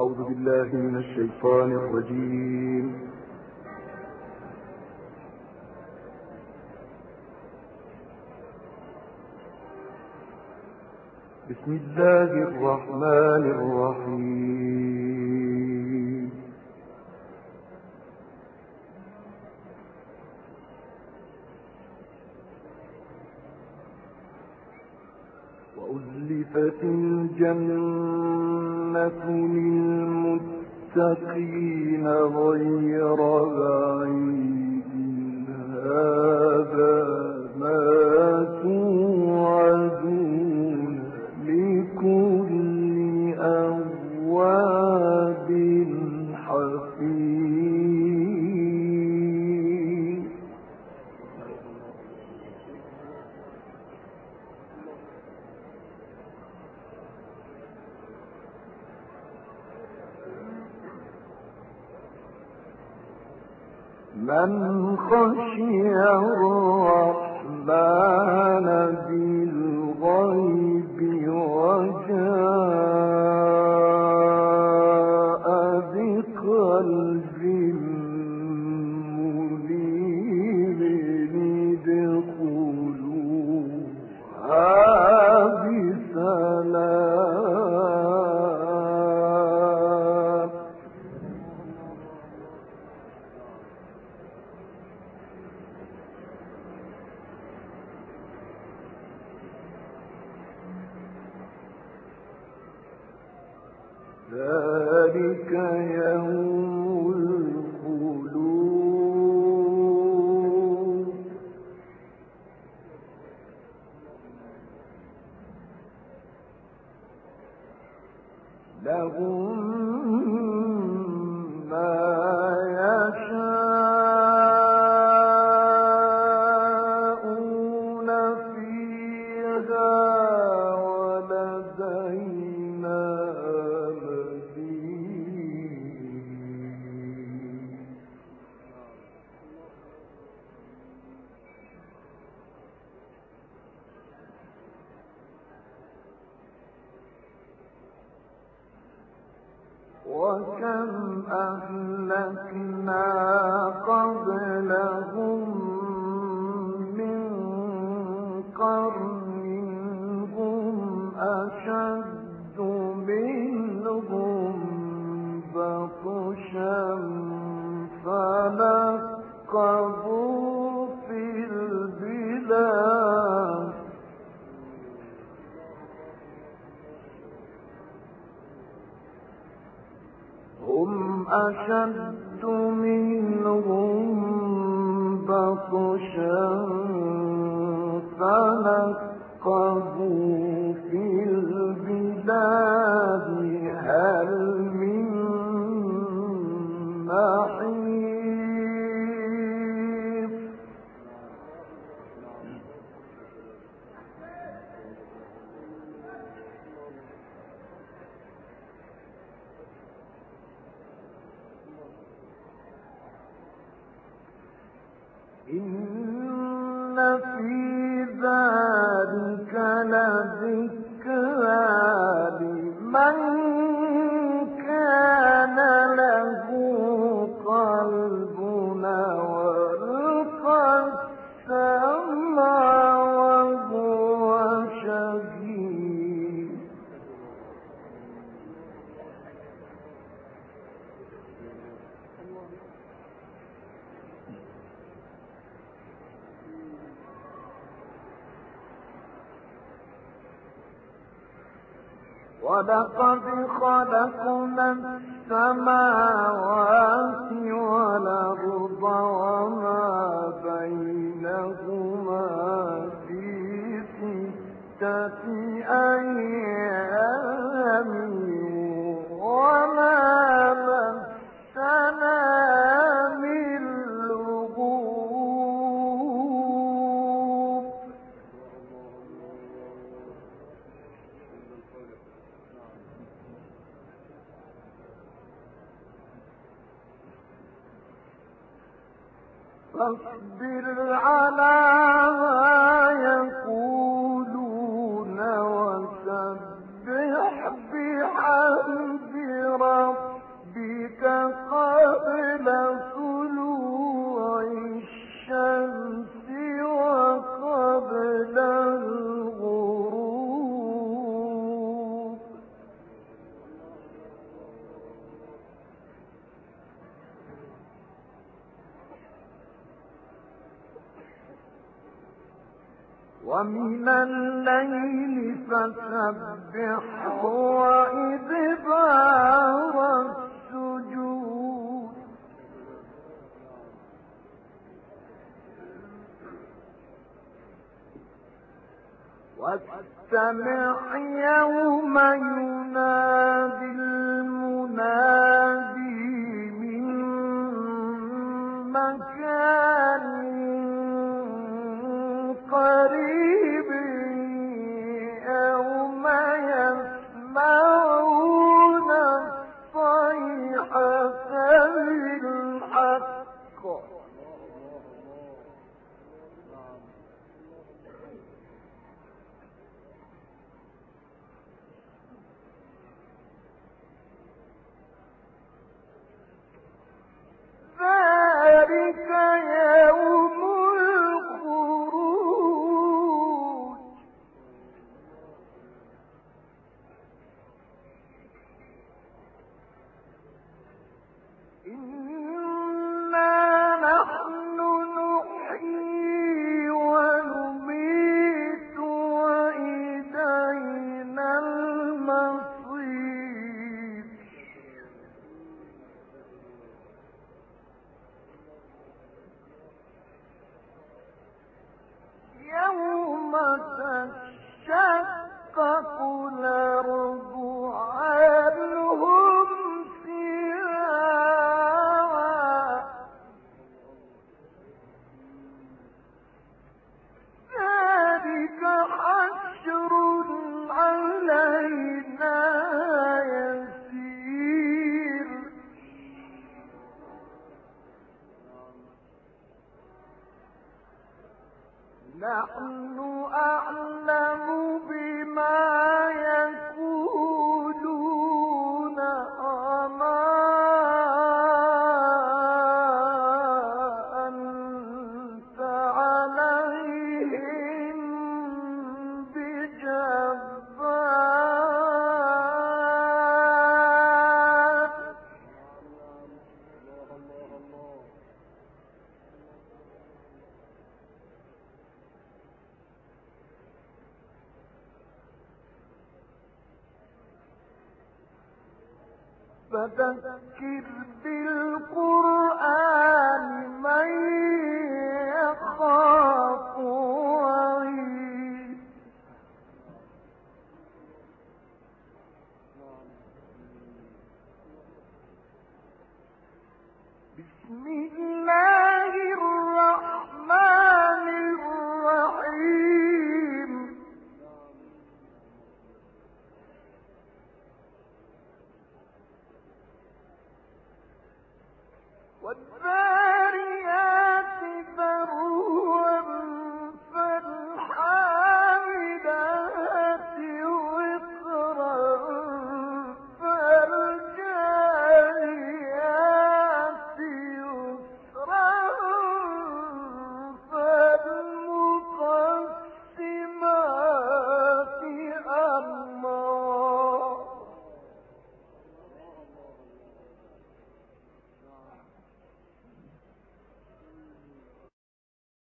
أعوذ بالله من الشيطان الرجيم. بسم الله الرحمن الرحيم. وأزلفت الجنة للمتقين غير بعيد من خشي الرحمن بالغيب لهم وكم أهلكنا أشد منهم بطشا فنقبوا ولقد خلقنا السماوات والأرض فاصبر على من الليل فسبحه وإدبار السجود. واستمع يوم فذكر بالقرآن من يخاف وعيد. بسم الله والباقي